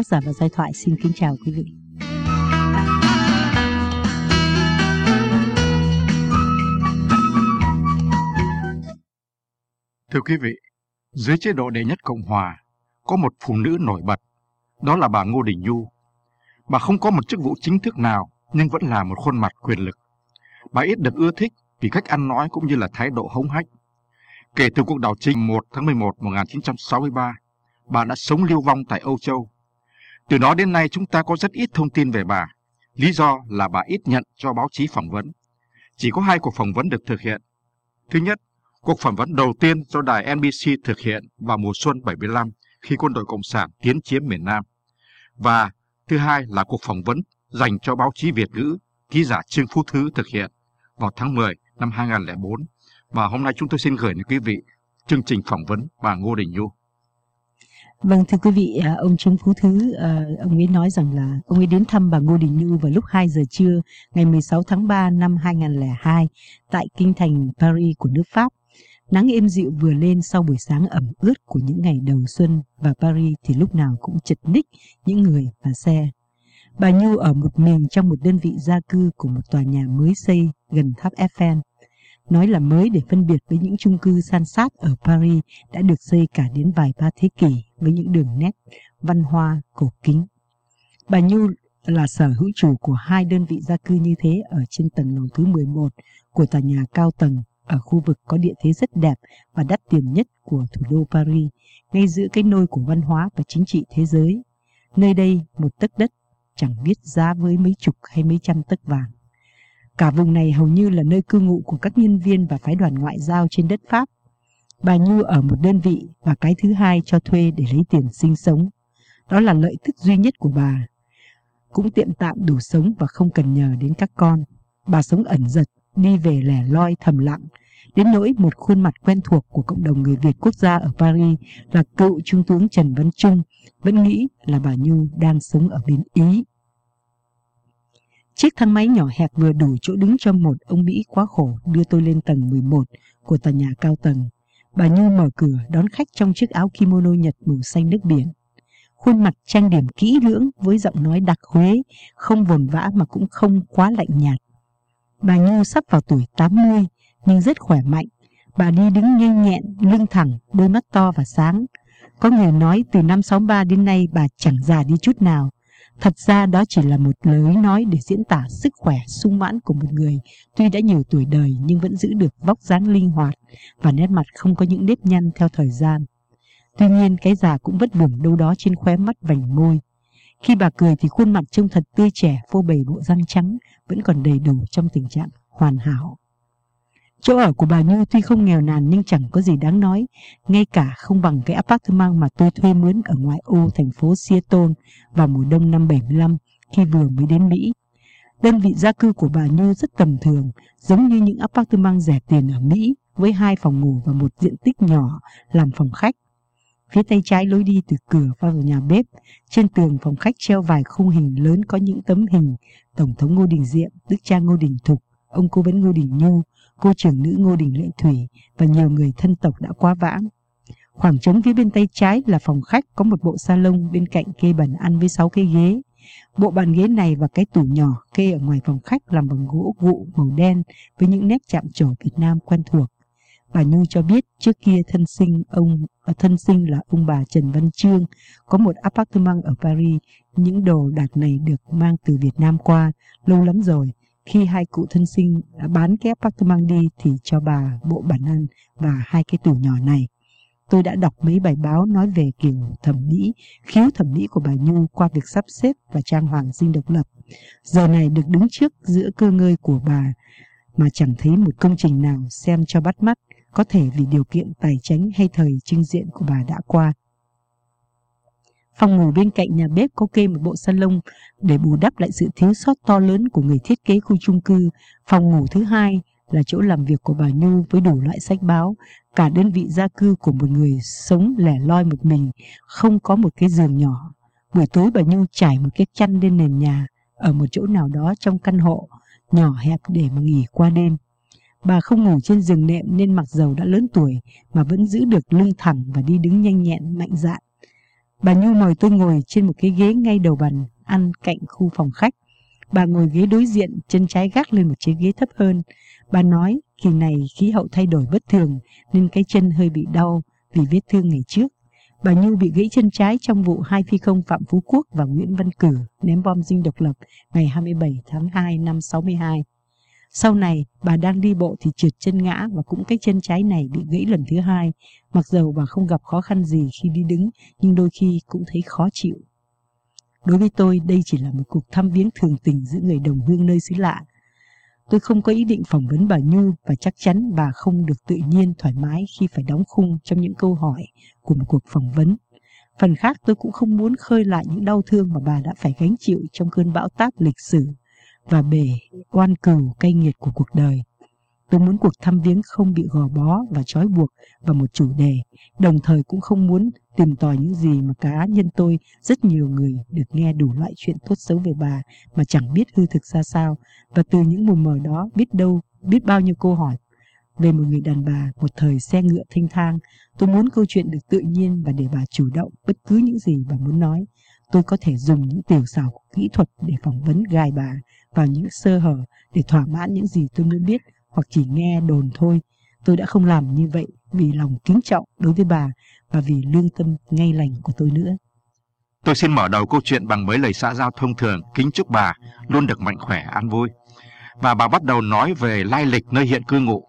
tác giả và giai thoại xin kính chào quý vị. Thưa quý vị, dưới chế độ đệ nhất Cộng Hòa, có một phụ nữ nổi bật, đó là bà Ngô Đình Nhu. Bà không có một chức vụ chính thức nào, nhưng vẫn là một khuôn mặt quyền lực. Bà ít được ưa thích vì cách ăn nói cũng như là thái độ hống hách. Kể từ cuộc đảo chính 1 tháng 11 1963, bà đã sống lưu vong tại Âu Châu. Từ đó đến nay chúng ta có rất ít thông tin về bà. Lý do là bà ít nhận cho báo chí phỏng vấn. Chỉ có hai cuộc phỏng vấn được thực hiện. Thứ nhất, cuộc phỏng vấn đầu tiên do đài NBC thực hiện vào mùa xuân 75 khi quân đội Cộng sản tiến chiếm miền Nam. Và thứ hai là cuộc phỏng vấn dành cho báo chí Việt ngữ, ký giả Trương Phú Thứ thực hiện vào tháng 10 năm 2004. Và hôm nay chúng tôi xin gửi đến quý vị chương trình phỏng vấn bà Ngô Đình Nhu. Vâng thưa quý vị, à, ông Trương Phú Thứ, à, ông ấy nói rằng là ông ấy đến thăm bà Ngô Đình Như vào lúc 2 giờ trưa ngày 16 tháng 3 năm 2002 tại kinh thành Paris của nước Pháp. Nắng êm dịu vừa lên sau buổi sáng ẩm ướt của những ngày đầu xuân và Paris thì lúc nào cũng chật ních những người và xe. Bà Như ở một mình trong một đơn vị gia cư của một tòa nhà mới xây gần tháp Eiffel. Nói là mới để phân biệt với những chung cư san sát ở Paris đã được xây cả đến vài ba thế kỷ với những đường nét văn hoa cổ kính. Bà Nhu là sở hữu chủ của hai đơn vị gia cư như thế ở trên tầng lầu thứ 11 của tòa nhà cao tầng ở khu vực có địa thế rất đẹp và đắt tiền nhất của thủ đô Paris, ngay giữa cái nôi của văn hóa và chính trị thế giới. Nơi đây, một tấc đất chẳng biết giá với mấy chục hay mấy trăm tấc vàng. Cả vùng này hầu như là nơi cư ngụ của các nhân viên và phái đoàn ngoại giao trên đất Pháp. Bà Như ở một đơn vị và cái thứ hai cho thuê để lấy tiền sinh sống. Đó là lợi tức duy nhất của bà. Cũng tiệm tạm đủ sống và không cần nhờ đến các con. Bà sống ẩn giật, đi về lẻ loi thầm lặng, đến nỗi một khuôn mặt quen thuộc của cộng đồng người Việt quốc gia ở Paris là cựu Trung tướng Trần Văn Trung vẫn nghĩ là bà Nhu đang sống ở bên Ý. Chiếc thang máy nhỏ hẹp vừa đủ chỗ đứng cho một ông Mỹ quá khổ đưa tôi lên tầng 11 của tòa nhà cao tầng. Bà Nhu mở cửa đón khách trong chiếc áo kimono Nhật màu xanh nước biển. Khuôn mặt trang điểm kỹ lưỡng với giọng nói đặc Huế, không vồn vã mà cũng không quá lạnh nhạt. Bà Nhu sắp vào tuổi 80 nhưng rất khỏe mạnh. Bà đi đứng nhanh nhẹn, lưng thẳng, đôi mắt to và sáng. Có người nói từ năm 63 đến nay bà chẳng già đi chút nào. Thật ra đó chỉ là một lời nói để diễn tả sức khỏe sung mãn của một người tuy đã nhiều tuổi đời nhưng vẫn giữ được vóc dáng linh hoạt và nét mặt không có những nếp nhăn theo thời gian. Tuy nhiên, cái già cũng vất vưởng đâu đó trên khóe mắt vành môi. Khi bà cười thì khuôn mặt trông thật tươi trẻ, phô bày bộ răng trắng, vẫn còn đầy đủ trong tình trạng hoàn hảo. Chỗ ở của bà Như tuy không nghèo nàn nhưng chẳng có gì đáng nói, ngay cả không bằng cái apartment mà tôi thuê mướn ở ngoại ô thành phố Seattle vào mùa đông năm 75 khi vừa mới đến Mỹ. Đơn vị gia cư của bà Như rất tầm thường, giống như những apartment rẻ tiền ở Mỹ với hai phòng ngủ và một diện tích nhỏ làm phòng khách. Phía tay trái lối đi từ cửa vào nhà bếp, trên tường phòng khách treo vài khung hình lớn có những tấm hình Tổng thống Ngô Đình Diệm, Đức cha Ngô Đình Thục, ông cố vấn Ngô Đình Nhu, cô trưởng nữ Ngô Đình Lệ Thủy và nhiều người thân tộc đã quá vãng. Khoảng trống phía bên tay trái là phòng khách có một bộ salon, bên cạnh kê bàn ăn với 6 cái ghế. Bộ bàn ghế này và cái tủ nhỏ kê ở ngoài phòng khách làm bằng gỗ vụ màu đen với những nét chạm trổ Việt Nam quen thuộc. Bà Như cho biết trước kia thân sinh ông à, thân sinh là ông bà Trần Văn Trương có một apartment ở Paris. Những đồ đạc này được mang từ Việt Nam qua, lâu lắm rồi khi hai cụ thân sinh đã bán tôi mang đi thì cho bà bộ bản ăn và hai cái tủ nhỏ này. Tôi đã đọc mấy bài báo nói về kiểu thẩm mỹ, khiếu thẩm mỹ của bà Nhu qua việc sắp xếp và trang hoàng dinh độc lập. Giờ này được đứng trước giữa cơ ngơi của bà mà chẳng thấy một công trình nào xem cho bắt mắt, có thể vì điều kiện tài chính hay thời trưng diện của bà đã qua. Phòng ngủ bên cạnh nhà bếp có kê một bộ salon để bù đắp lại sự thiếu sót to lớn của người thiết kế khu chung cư. Phòng ngủ thứ hai là chỗ làm việc của bà Nhu với đủ loại sách báo. Cả đơn vị gia cư của một người sống lẻ loi một mình, không có một cái giường nhỏ. Buổi tối bà Nhu trải một cái chăn lên nền nhà ở một chỗ nào đó trong căn hộ nhỏ hẹp để mà nghỉ qua đêm. Bà không ngủ trên giường nệm nên mặc dầu đã lớn tuổi mà vẫn giữ được lưng thẳng và đi đứng nhanh nhẹn mạnh dạn. Bà Nhu mời tôi ngồi trên một cái ghế ngay đầu bàn ăn cạnh khu phòng khách. Bà ngồi ghế đối diện, chân trái gác lên một chiếc ghế thấp hơn. Bà nói, kỳ này khí hậu thay đổi bất thường nên cái chân hơi bị đau vì vết thương ngày trước. Bà Nhu bị gãy chân trái trong vụ hai phi công Phạm Phú Quốc và Nguyễn Văn Cử ném bom dinh độc lập ngày 27 tháng 2 năm 62. Sau này, bà đang đi bộ thì trượt chân ngã và cũng cái chân trái này bị gãy lần thứ hai. Mặc dầu bà không gặp khó khăn gì khi đi đứng, nhưng đôi khi cũng thấy khó chịu. Đối với tôi, đây chỉ là một cuộc thăm viếng thường tình giữa người đồng hương nơi xứ lạ. Tôi không có ý định phỏng vấn bà Nhu và chắc chắn bà không được tự nhiên thoải mái khi phải đóng khung trong những câu hỏi của một cuộc phỏng vấn. Phần khác tôi cũng không muốn khơi lại những đau thương mà bà đã phải gánh chịu trong cơn bão táp lịch sử và bể oan cừu cay nghiệt của cuộc đời. Tôi muốn cuộc thăm viếng không bị gò bó và trói buộc vào một chủ đề, đồng thời cũng không muốn tìm tòi những gì mà cá nhân tôi rất nhiều người được nghe đủ loại chuyện tốt xấu về bà mà chẳng biết hư thực ra sao. Và từ những mù mờ đó biết đâu biết bao nhiêu câu hỏi. Về một người đàn bà một thời xe ngựa thanh thang tôi muốn câu chuyện được tự nhiên và để bà chủ động bất cứ những gì bà muốn nói. Tôi có thể dùng những tiểu xảo kỹ thuật để phỏng vấn gài bà vào những sơ hở để thỏa mãn những gì tôi muốn biết hoặc chỉ nghe đồn thôi. Tôi đã không làm như vậy vì lòng kính trọng đối với bà và vì lương tâm ngay lành của tôi nữa. Tôi xin mở đầu câu chuyện bằng mấy lời xã giao thông thường, kính chúc bà luôn được mạnh khỏe, an vui. Và bà bắt đầu nói về lai lịch nơi hiện cư ngụ.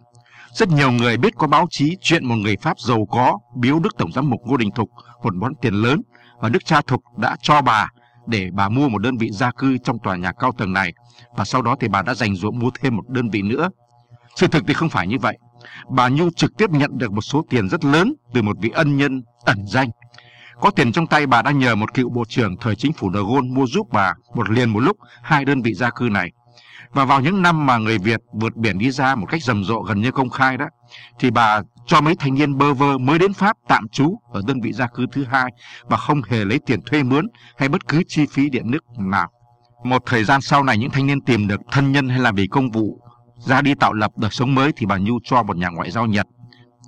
Rất nhiều người biết có báo chí chuyện một người Pháp giàu có biếu Đức Tổng giám mục Ngô Đình Thục một món tiền lớn và Đức cha Thục đã cho bà để bà mua một đơn vị gia cư trong tòa nhà cao tầng này và sau đó thì bà đã dành dụm mua thêm một đơn vị nữa. Sự thực thì không phải như vậy. Bà Nhu trực tiếp nhận được một số tiền rất lớn từ một vị ân nhân ẩn danh. Có tiền trong tay bà đã nhờ một cựu bộ trưởng thời chính phủ De Gaulle mua giúp bà một liền một lúc hai đơn vị gia cư này. Và vào những năm mà người Việt vượt biển đi ra một cách rầm rộ gần như công khai đó, thì bà cho mấy thanh niên bơ vơ mới đến Pháp tạm trú ở đơn vị gia cư thứ hai và không hề lấy tiền thuê mướn hay bất cứ chi phí điện nước nào. Một thời gian sau này những thanh niên tìm được thân nhân hay là vì công vụ ra đi tạo lập đời sống mới thì bà Nhu cho một nhà ngoại giao Nhật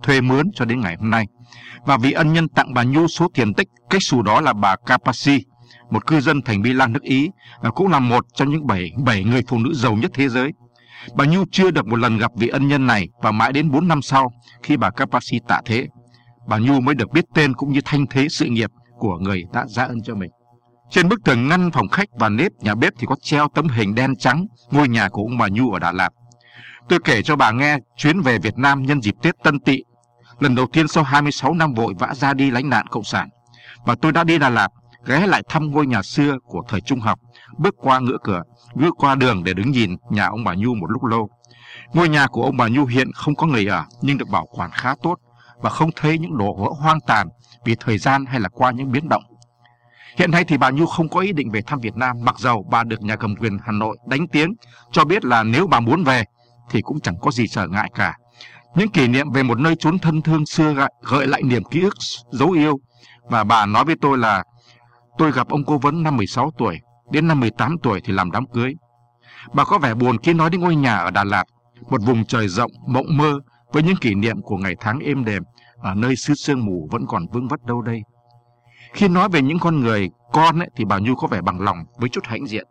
thuê mướn cho đến ngày hôm nay. Và vị ân nhân tặng bà Nhu số tiền tích cách xù đó là bà Capaci, một cư dân thành Milan nước Ý và cũng là một trong những bảy bảy người phụ nữ giàu nhất thế giới. Bà Nhu chưa được một lần gặp vị ân nhân này và mãi đến 4 năm sau khi bà Capasi tạ thế, bà Nhu mới được biết tên cũng như thanh thế sự nghiệp của người đã ra ân cho mình. Trên bức tường ngăn phòng khách và nếp nhà bếp thì có treo tấm hình đen trắng ngôi nhà của ông bà Nhu ở Đà Lạt. Tôi kể cho bà nghe chuyến về Việt Nam nhân dịp Tết Tân Tỵ, lần đầu tiên sau 26 năm vội vã ra đi lánh nạn Cộng sản. Và tôi đã đi Đà Lạt, ghé lại thăm ngôi nhà xưa của thời trung học, bước qua ngưỡng cửa, bước qua đường để đứng nhìn nhà ông bà Nhu một lúc lâu. Ngôi nhà của ông bà Nhu hiện không có người ở nhưng được bảo quản khá tốt và không thấy những đồ vỡ hoang tàn vì thời gian hay là qua những biến động. Hiện nay thì bà Nhu không có ý định về thăm Việt Nam mặc dầu bà được nhà cầm quyền Hà Nội đánh tiếng cho biết là nếu bà muốn về thì cũng chẳng có gì trở ngại cả. Những kỷ niệm về một nơi trốn thân thương xưa gợi, gợi lại niềm ký ức dấu yêu và bà nói với tôi là tôi gặp ông cố vấn năm 16 tuổi, đến năm 18 tuổi thì làm đám cưới. Bà có vẻ buồn khi nói đến ngôi nhà ở Đà Lạt, một vùng trời rộng, mộng mơ với những kỷ niệm của ngày tháng êm đềm ở nơi xứ sương mù vẫn còn vương vất đâu đây. Khi nói về những con người con ấy, thì bà Nhu có vẻ bằng lòng với chút hãnh diện.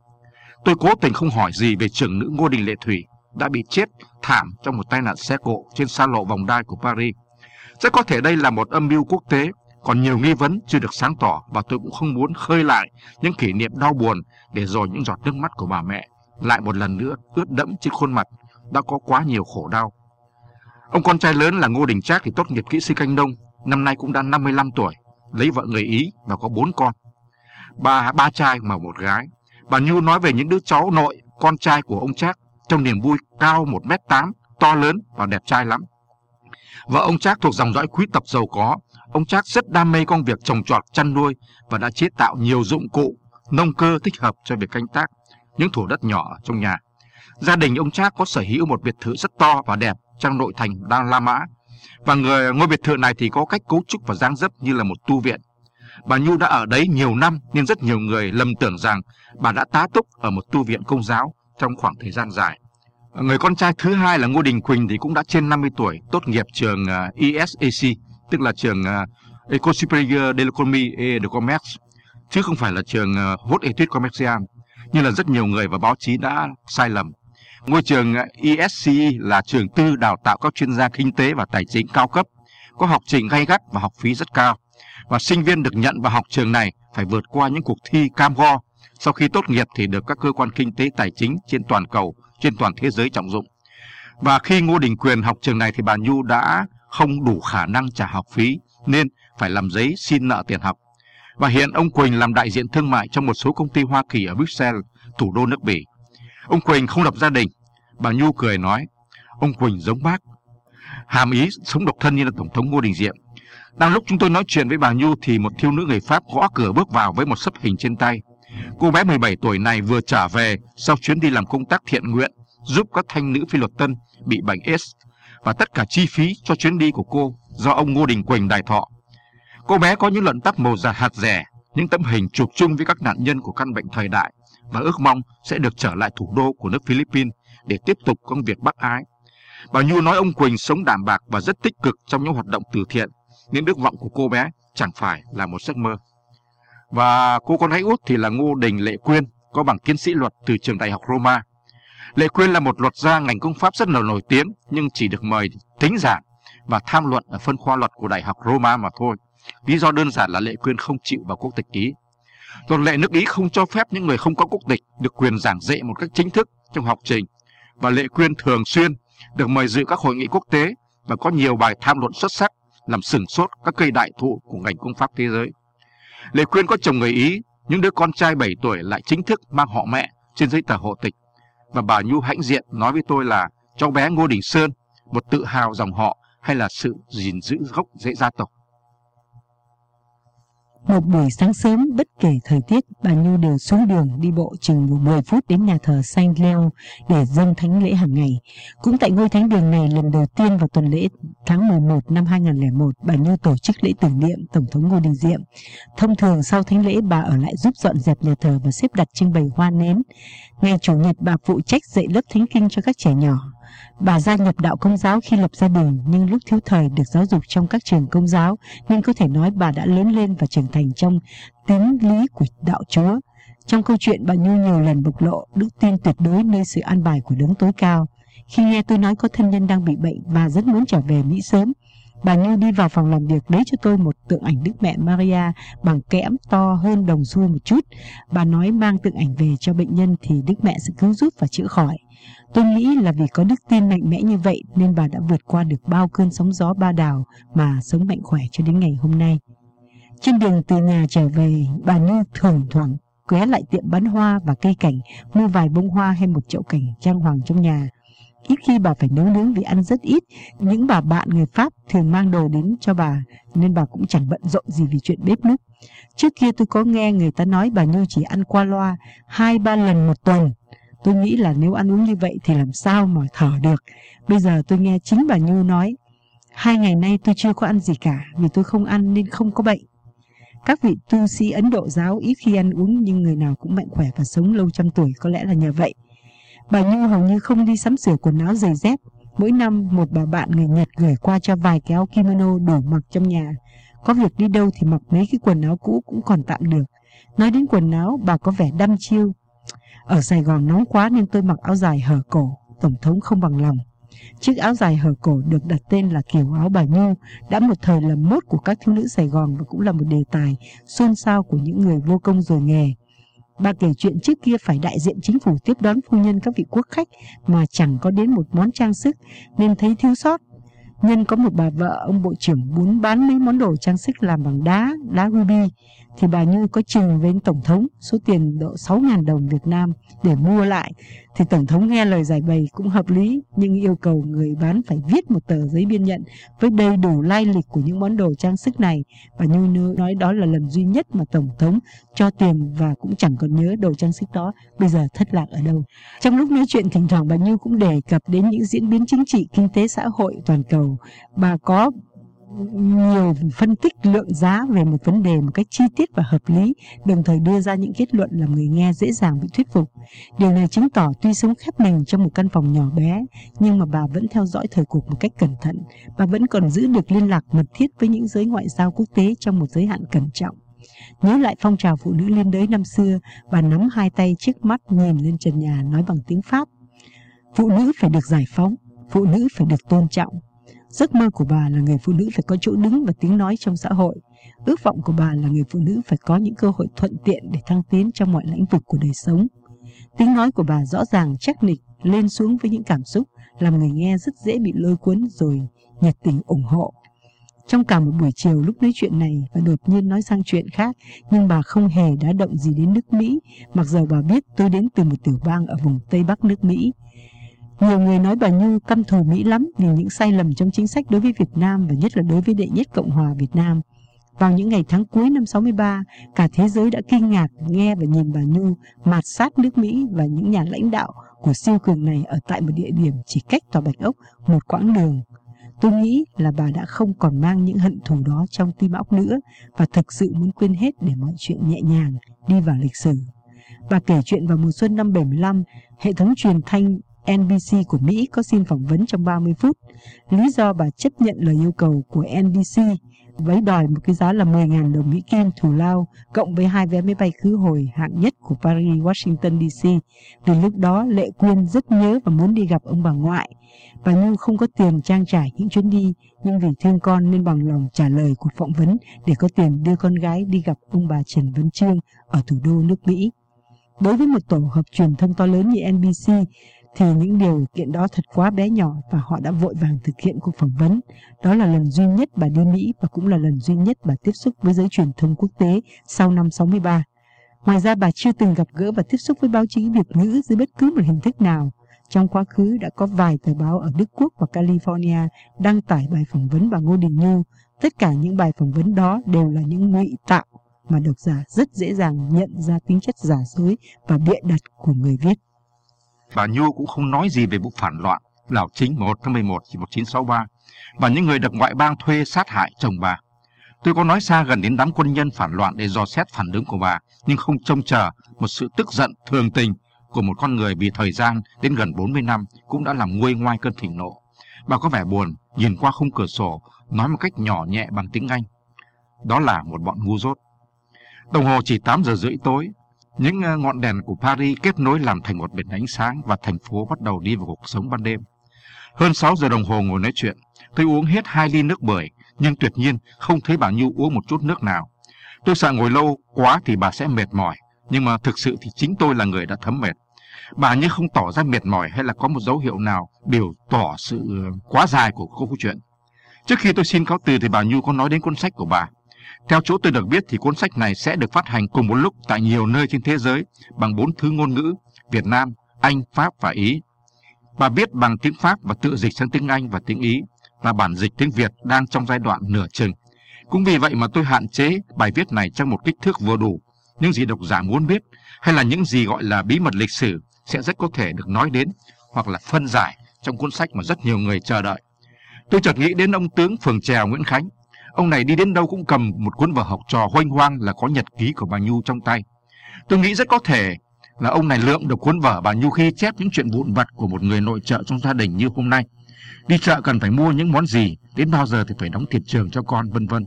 Tôi cố tình không hỏi gì về trưởng nữ Ngô Đình Lệ Thủy đã bị chết thảm trong một tai nạn xe cộ trên xa lộ vòng đai của Paris. Rất có thể đây là một âm mưu quốc tế, còn nhiều nghi vấn chưa được sáng tỏ và tôi cũng không muốn khơi lại những kỷ niệm đau buồn để rồi những giọt nước mắt của bà mẹ lại một lần nữa ướt đẫm trên khuôn mặt đã có quá nhiều khổ đau. Ông con trai lớn là Ngô Đình Trác thì tốt nghiệp kỹ sư canh nông, năm nay cũng đã 55 tuổi, lấy vợ người Ý và có bốn con. Ba ba trai mà một gái. Bà Nhu nói về những đứa cháu nội, con trai của ông Trác trong niềm vui cao 1m8, to lớn và đẹp trai lắm. Vợ ông Trác thuộc dòng dõi quý tộc giàu có, ông Trác rất đam mê công việc trồng trọt chăn nuôi và đã chế tạo nhiều dụng cụ, nông cơ thích hợp cho việc canh tác, những thửa đất nhỏ trong nhà. Gia đình ông Trác có sở hữu một biệt thự rất to và đẹp trong nội thành Đan La Mã. Và người ngôi biệt thự này thì có cách cấu trúc và dáng dấp như là một tu viện. Bà Nhu đã ở đấy nhiều năm nên rất nhiều người lầm tưởng rằng bà đã tá túc ở một tu viện công giáo trong khoảng thời gian dài. Người con trai thứ hai là Ngô Đình Quỳnh thì cũng đã trên 50 tuổi, tốt nghiệp trường uh, tức là trường à, uh, École Supérieure de l'Économie et de Commerce, chứ không phải là trường uh, Haute Études Commerciales, như là rất nhiều người và báo chí đã sai lầm. Ngôi trường à, ESCE là trường tư đào tạo các chuyên gia kinh tế và tài chính cao cấp, có học trình gay gắt và học phí rất cao. Và sinh viên được nhận vào học trường này phải vượt qua những cuộc thi cam go. Sau khi tốt nghiệp thì được các cơ quan kinh tế tài chính trên toàn cầu, trên toàn thế giới trọng dụng. Và khi Ngô Đình Quyền học trường này thì bà Nhu đã không đủ khả năng trả học phí nên phải làm giấy xin nợ tiền học. Và hiện ông Quỳnh làm đại diện thương mại trong một số công ty Hoa Kỳ ở Bruxelles, thủ đô nước Bỉ. Ông Quỳnh không lập gia đình. Bà Nhu cười nói, ông Quỳnh giống bác. Hàm ý sống độc thân như là Tổng thống Ngô Đình Diệm. Đang lúc chúng tôi nói chuyện với bà Nhu thì một thiếu nữ người Pháp gõ cửa bước vào với một sấp hình trên tay. Cô bé 17 tuổi này vừa trở về sau chuyến đi làm công tác thiện nguyện giúp các thanh nữ phi luật tân bị bệnh AIDS và tất cả chi phí cho chuyến đi của cô do ông Ngô Đình Quỳnh đài thọ. Cô bé có những luận tắc màu giả hạt rẻ, những tấm hình chụp chung với các nạn nhân của căn bệnh thời đại và ước mong sẽ được trở lại thủ đô của nước Philippines để tiếp tục công việc bác ái. Bà Nhu nói ông Quỳnh sống đạm bạc và rất tích cực trong những hoạt động từ thiện, nên ước vọng của cô bé chẳng phải là một giấc mơ. Và cô con gái út thì là Ngô Đình Lệ Quyên, có bằng tiến sĩ luật từ trường đại học Roma. Lệ Quyên là một luật gia ngành công pháp rất là nổi tiếng nhưng chỉ được mời thính giảng và tham luận ở phân khoa luật của Đại học Roma mà thôi. Lý do đơn giản là Lệ Quyên không chịu vào quốc tịch Ý. Luật lệ nước Ý không cho phép những người không có quốc tịch được quyền giảng dạy một cách chính thức trong học trình. Và Lệ Quyên thường xuyên được mời dự các hội nghị quốc tế và có nhiều bài tham luận xuất sắc làm sửng sốt các cây đại thụ của ngành công pháp thế giới. Lệ Quyên có chồng người Ý, những đứa con trai 7 tuổi lại chính thức mang họ mẹ trên giấy tờ hộ tịch. Và bà Nhu hãnh diện nói với tôi là cháu bé Ngô Đình Sơn, một tự hào dòng họ hay là sự gìn giữ gốc rễ gia tộc. Một buổi sáng sớm, bất kể thời tiết, bà Nhu đều xuống đường đi bộ chừng 10 phút đến nhà thờ Saint Leo để dâng thánh lễ hàng ngày. Cũng tại ngôi thánh đường này, lần đầu tiên vào tuần lễ tháng 11 năm 2001, bà Nhu tổ chức lễ tưởng niệm Tổng thống Ngô Đình Diệm. Thông thường sau thánh lễ, bà ở lại giúp dọn dẹp nhà thờ và xếp đặt trưng bày hoa nến. Ngày Chủ nhật, bà phụ trách dạy lớp thánh kinh cho các trẻ nhỏ. Bà gia nhập đạo công giáo khi lập gia đình nhưng lúc thiếu thời được giáo dục trong các trường công giáo nên có thể nói bà đã lớn lên và trưởng thành trong tín lý của đạo Chúa. Trong câu chuyện bà Nhu nhiều lần bộc lộ đức tin tuyệt đối nơi sự an bài của đấng tối cao. Khi nghe tôi nói có thân nhân đang bị bệnh và rất muốn trở về Mỹ sớm, bà Như đi vào phòng làm việc lấy cho tôi một tượng ảnh Đức Mẹ Maria bằng kẽm to hơn đồng xu một chút. Bà nói mang tượng ảnh về cho bệnh nhân thì Đức Mẹ sẽ cứu giúp và chữa khỏi. Tôi nghĩ là vì có đức tin mạnh mẽ như vậy nên bà đã vượt qua được bao cơn sóng gió ba đảo mà sống mạnh khỏe cho đến ngày hôm nay. Trên đường từ nhà trở về, bà Như thường thoảng ghé lại tiệm bán hoa và cây cảnh, mua vài bông hoa hay một chậu cảnh trang hoàng trong nhà. Ít khi bà phải nấu nướng vì ăn rất ít, những bà bạn người Pháp thường mang đồ đến cho bà, nên bà cũng chẳng bận rộn gì vì chuyện bếp núc. Trước kia tôi có nghe người ta nói bà Như chỉ ăn qua loa hai ba lần một tuần, Tôi nghĩ là nếu ăn uống như vậy thì làm sao mà thở được. Bây giờ tôi nghe chính bà Nhu nói, hai ngày nay tôi chưa có ăn gì cả vì tôi không ăn nên không có bệnh. Các vị tu sĩ Ấn Độ giáo ít khi ăn uống nhưng người nào cũng mạnh khỏe và sống lâu trăm tuổi có lẽ là nhờ vậy. Bà Nhu hầu như không đi sắm sửa quần áo giày dép. Mỗi năm một bà bạn người Nhật gửi qua cho vài cái áo kimono đủ mặc trong nhà. Có việc đi đâu thì mặc mấy cái quần áo cũ cũng còn tạm được. Nói đến quần áo, bà có vẻ đăm chiêu, ở Sài Gòn nóng quá nên tôi mặc áo dài hở cổ, Tổng thống không bằng lòng. Chiếc áo dài hở cổ được đặt tên là kiểu áo bà Nhu, đã một thời là mốt của các thiếu nữ Sài Gòn và cũng là một đề tài xôn xao của những người vô công rồi nghề. Bà kể chuyện trước kia phải đại diện chính phủ tiếp đón phu nhân các vị quốc khách mà chẳng có đến một món trang sức nên thấy thiếu sót. Nhân có một bà vợ ông bộ trưởng muốn bán mấy món đồ trang sức làm bằng đá, đá ruby thì bà Như có trình với Tổng thống số tiền độ 6.000 đồng Việt Nam để mua lại. Thì Tổng thống nghe lời giải bày cũng hợp lý nhưng yêu cầu người bán phải viết một tờ giấy biên nhận với đầy đủ lai lịch của những món đồ trang sức này. Bà Như nói đó là lần duy nhất mà Tổng thống cho tiền và cũng chẳng còn nhớ đồ trang sức đó bây giờ thất lạc ở đâu. Trong lúc nói chuyện thỉnh thoảng bà Như cũng đề cập đến những diễn biến chính trị, kinh tế xã hội toàn cầu. Bà có nhiều phân tích lượng giá về một vấn đề một cách chi tiết và hợp lý, đồng thời đưa ra những kết luận làm người nghe dễ dàng bị thuyết phục. Điều này chứng tỏ tuy sống khép mình trong một căn phòng nhỏ bé, nhưng mà bà vẫn theo dõi thời cuộc một cách cẩn thận. Bà vẫn còn giữ được liên lạc mật thiết với những giới ngoại giao quốc tế trong một giới hạn cẩn trọng. Nhớ lại phong trào phụ nữ liên đới năm xưa, bà nắm hai tay trước mắt nhìn lên trần nhà nói bằng tiếng Pháp. Phụ nữ phải được giải phóng, phụ nữ phải được tôn trọng. Giấc mơ của bà là người phụ nữ phải có chỗ đứng và tiếng nói trong xã hội. Ước vọng của bà là người phụ nữ phải có những cơ hội thuận tiện để thăng tiến trong mọi lĩnh vực của đời sống. Tiếng nói của bà rõ ràng chắc nịch, lên xuống với những cảm xúc, làm người nghe rất dễ bị lôi cuốn rồi nhiệt tình ủng hộ. Trong cả một buổi chiều lúc nói chuyện này và đột nhiên nói sang chuyện khác, nhưng bà không hề đã động gì đến nước Mỹ, mặc dù bà biết tôi đến từ một tiểu bang ở vùng Tây Bắc nước Mỹ. Nhiều người nói bà như căm thù Mỹ lắm vì những sai lầm trong chính sách đối với Việt Nam và nhất là đối với đệ nhất Cộng hòa Việt Nam. Vào những ngày tháng cuối năm 63, cả thế giới đã kinh ngạc nghe và nhìn bà như mạt sát nước Mỹ và những nhà lãnh đạo của siêu cường này ở tại một địa điểm chỉ cách tòa Bạch Ốc một quãng đường. Tôi nghĩ là bà đã không còn mang những hận thù đó trong tim óc nữa và thực sự muốn quên hết để mọi chuyện nhẹ nhàng đi vào lịch sử. Bà kể chuyện vào mùa xuân năm 75, hệ thống truyền thanh NBC của Mỹ có xin phỏng vấn trong 30 phút. Lý do bà chấp nhận lời yêu cầu của NBC với đòi một cái giá là 10.000 đồng Mỹ Kim thù lao cộng với hai vé máy bay khứ hồi hạng nhất của Paris, Washington DC. Vì lúc đó Lệ Quyên rất nhớ và muốn đi gặp ông bà ngoại. Bà Nhu không có tiền trang trải những chuyến đi, nhưng vì thương con nên bằng lòng trả lời cuộc phỏng vấn để có tiền đưa con gái đi gặp ông bà Trần Văn Trương ở thủ đô nước Mỹ. Đối với một tổ hợp truyền thông to lớn như NBC, thì những điều kiện đó thật quá bé nhỏ và họ đã vội vàng thực hiện cuộc phỏng vấn. Đó là lần duy nhất bà đi Mỹ và cũng là lần duy nhất bà tiếp xúc với giới truyền thông quốc tế sau năm 63. Ngoài ra, bà chưa từng gặp gỡ và tiếp xúc với báo chí Việt ngữ dưới bất cứ một hình thức nào. Trong quá khứ, đã có vài tờ báo ở Đức Quốc và California đăng tải bài phỏng vấn bà Ngô Đình Nhu. Tất cả những bài phỏng vấn đó đều là những ngụy tạo mà độc giả rất dễ dàng nhận ra tính chất giả dối và bịa đặt của người viết. Bà Nhu cũng không nói gì về vụ phản loạn Lào Chính 1 tháng 11 1963 và những người được ngoại bang thuê sát hại chồng bà. Tôi có nói xa gần đến đám quân nhân phản loạn để dò xét phản ứng của bà, nhưng không trông chờ một sự tức giận thường tình của một con người vì thời gian đến gần 40 năm cũng đã làm nguôi ngoai cơn thịnh nộ. Bà có vẻ buồn, nhìn qua khung cửa sổ, nói một cách nhỏ nhẹ bằng tiếng Anh. Đó là một bọn ngu dốt. Đồng hồ chỉ 8 giờ rưỡi tối, những ờ, ngọn đèn của Paris kết nối làm thành một biển ánh sáng và thành phố bắt đầu đi vào cuộc sống ban đêm. Hơn 6 giờ đồng hồ ngồi nói chuyện, tôi uống hết hai ly nước bưởi, nhưng tuyệt nhiên không thấy bà Nhu uống một chút nước nào. Tôi sợ ngồi lâu quá thì bà sẽ mệt mỏi, nhưng mà thực sự thì chính tôi là người đã thấm mệt. Bà như không tỏ ra mệt mỏi hay là có một dấu hiệu nào biểu tỏ sự ờ, quá dài của câu chuyện. Trước khi tôi xin cáo từ thì bà Nhu có nói đến cuốn sách của bà. Theo chỗ tôi được biết thì cuốn sách này sẽ được phát hành cùng một lúc tại nhiều nơi trên thế giới bằng bốn thứ ngôn ngữ Việt Nam, Anh, Pháp và Ý. Bà viết bằng tiếng Pháp và tự dịch sang tiếng Anh và tiếng Ý và bản dịch tiếng Việt đang trong giai đoạn nửa chừng. Cũng vì vậy mà tôi hạn chế bài viết này trong một kích thước vừa đủ. Những gì độc giả muốn biết hay là những gì gọi là bí mật lịch sử sẽ rất có thể được nói đến hoặc là phân giải trong cuốn sách mà rất nhiều người chờ đợi. Tôi chợt nghĩ đến ông tướng Phường Trèo Nguyễn Khánh Ông này đi đến đâu cũng cầm một cuốn vở học trò hoanh hoang là có nhật ký của bà Nhu trong tay. Tôi nghĩ rất có thể là ông này lượm được cuốn vở bà Nhu khi chép những chuyện vụn vặt của một người nội trợ trong gia đình như hôm nay. Đi chợ cần phải mua những món gì, đến bao giờ thì phải đóng tiền trường cho con, vân vân.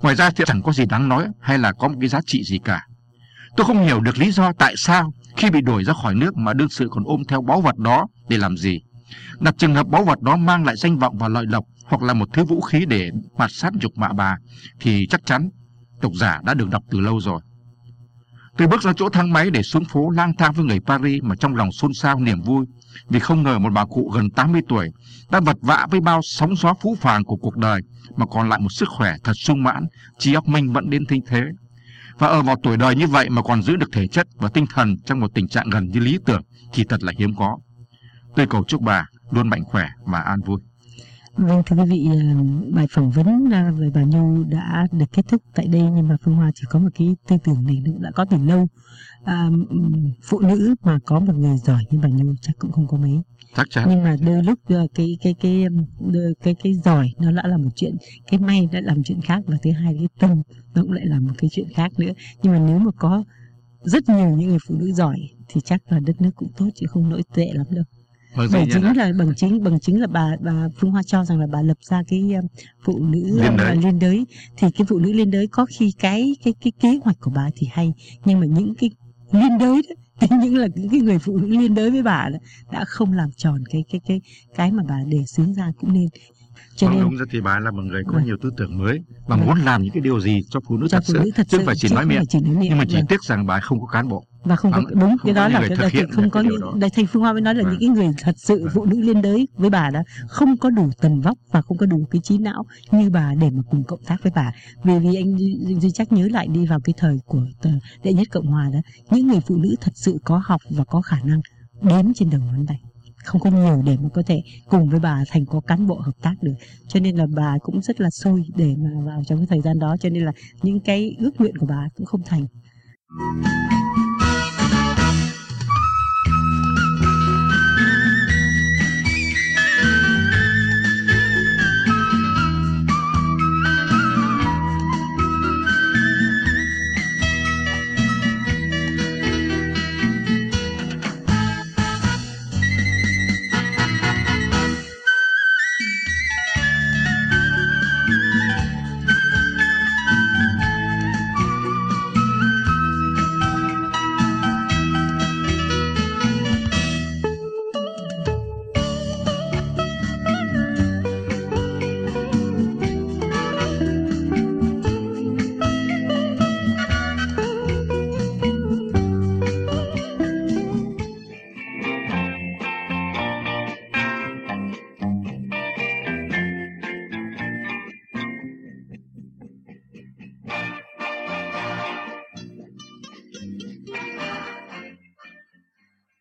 Ngoài ra thì chẳng có gì đáng nói hay là có một cái giá trị gì cả. Tôi không hiểu được lý do tại sao khi bị đuổi ra khỏi nước mà đương sự còn ôm theo báu vật đó để làm gì. Đặt trường hợp báu vật đó mang lại danh vọng và lợi lộc hoặc là một thứ vũ khí để mặt sát dục mạ bà thì chắc chắn độc giả đã được đọc từ lâu rồi. Tôi bước ra chỗ thang máy để xuống phố lang thang với người Paris mà trong lòng xôn xao niềm vui vì không ngờ một bà cụ gần 80 tuổi đã vật vã với bao sóng gió phũ phàng của cuộc đời mà còn lại một sức khỏe thật sung mãn, trí óc minh vẫn đến tinh thế. Và ở vào tuổi đời như vậy mà còn giữ được thể chất và tinh thần trong một tình trạng gần như lý tưởng thì thật là hiếm có. Tôi cầu chúc bà luôn mạnh khỏe và an vui. Vâng thưa quý vị, ờ, bài phỏng vấn ờ, về bà Nhu đã được kết thúc tại đây nhưng mà Phương Hoa chỉ có một cái tư tưởng này đã có từ lâu. À, phụ nữ mà có một người giỏi như bà Nhu chắc cũng không có mấy. chắc chắn nhưng mà đôi lúc ờ, cái cái cái cái cái cái giỏi nó đã là một chuyện cái may đã làm chuyện khác và thứ hai cái tâm nó cũng lại là một cái chuyện khác nữa nhưng mà nếu mà có rất nhiều những người phụ nữ giỏi thì chắc là đất nước cũng tốt chứ không nổi tệ lắm đâu Bởi bởi chính là là bằng chính bằng chính là bà bà Phương Hoa cho rằng là bà lập ra cái um, phụ nữ Liên đới. liên đới thì cái phụ nữ liên đới có khi cái cái cái kế hoạch của bà thì hay nhưng mà những cái liên đới đó thì những là những cái người phụ nữ liên đới với bà đó, đã không làm tròn cái cái cái cái mà bà đề xướng ra cũng nên cho Vâng, nên đúng ra thì bà là một người có Vâng. nhiều tư tưởng mới và Vâng. muốn làm những cái điều gì cho phụ nữ cho thật phụ sự thật chứ sự không phải chỉ nói miệng phải chỉ nói miệng nhưng mà chỉ vâng. tiếc rằng bà không có cán bộ và không có Không- đúng không cái đó là cái hiện không có những đây thầy Phương Hoa mới nói là Vâng. những cái người thật sự Vâng. phụ nữ liên đới với bà đó không có đủ tầm vóc và không có đủ cái trí não như bà để mà cùng cộng tác với bà vì vì anh Duy, chắc nhớ lại đi vào cái thời của đệ nhất cộng hòa đó những người phụ nữ thật sự có học và có khả năng đếm trên đầu ngón tay không có nhiều để mà có thể cùng với bà thành có cán bộ hợp tác được. Cho nên là bà cũng rất là sôi để mà vào trong cái thời gian đó, cho nên là những cái ước nguyện của bà cũng không thành.